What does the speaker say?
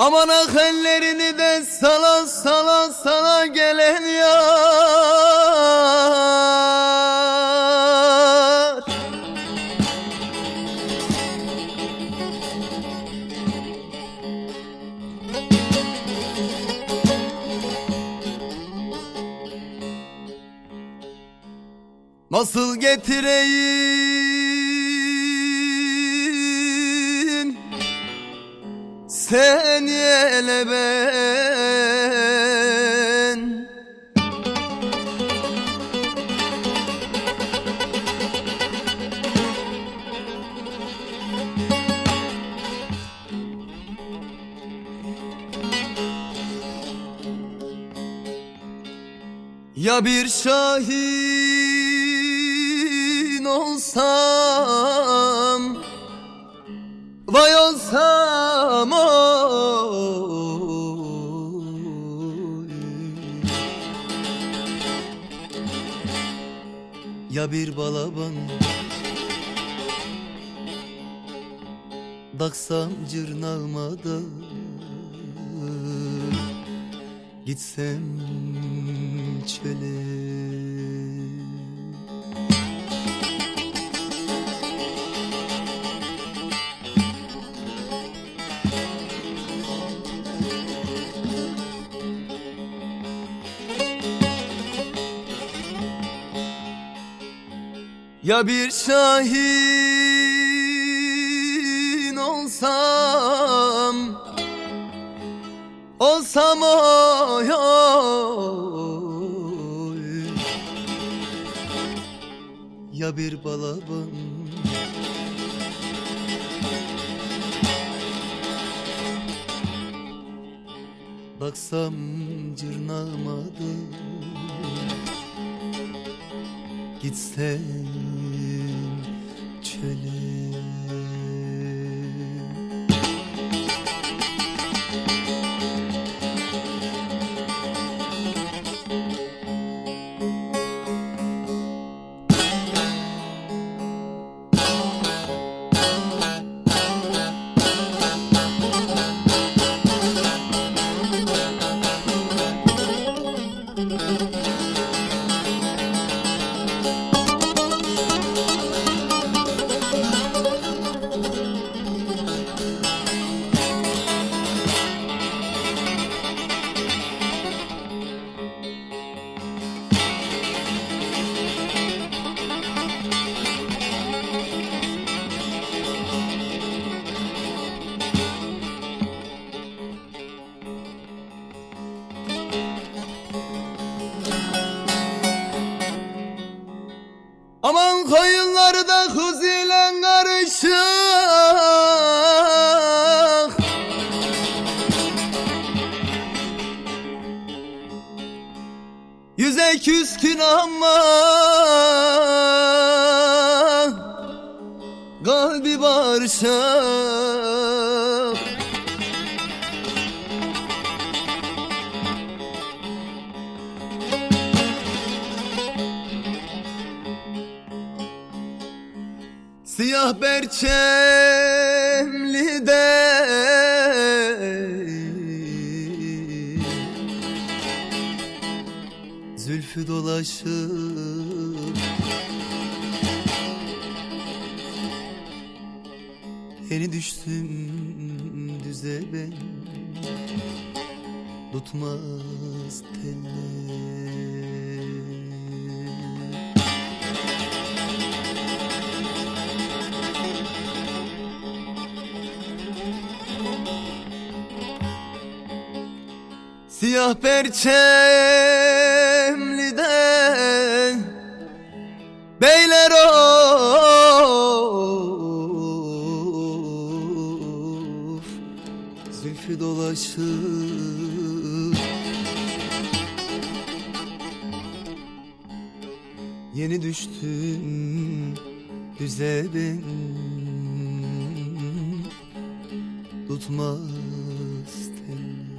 Aman ah ellerini de sala sala sala gelen yar. Nasıl getireyim seni ele ben. Ya bir şahin olsam oy Ya bir balaban Daksam cırnağıma da Gitsem çöle Ya bir şahin olsam Olsam oy oy Ya bir balaban Baksam cırnağıma da çöle Yüze küskün ama Kalbi barışık Siyah berçemli de Zülfü dolaşıp Yeni düştüm düze ben. Tutmaz teller. Siyah perçemli Yeni düştüm düze ben Tutmaz telim